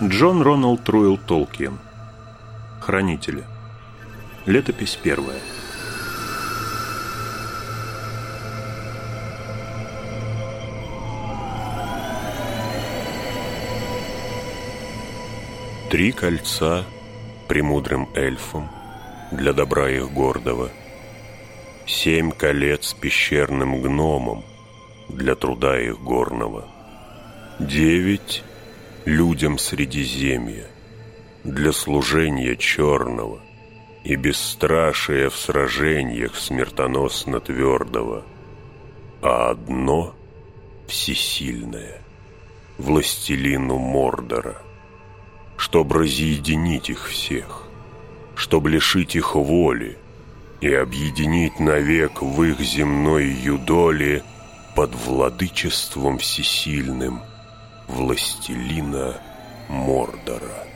Джон Роналд Руэлл Толкиен. Хранители. Летопись первая. Три кольца премудрым эльфам для добра их гордого, Семь колец пещерным гномам для труда их горного, Девять людям Средиземья для служения черного и бесстрашия в сражениях смертоносно твердого, а одно всесильное властелину Мордора, чтоб разъединить их всех, чтоб лишить их воли и объединить навек в их земной юдоле под владычеством всесильным – властелина Мордора.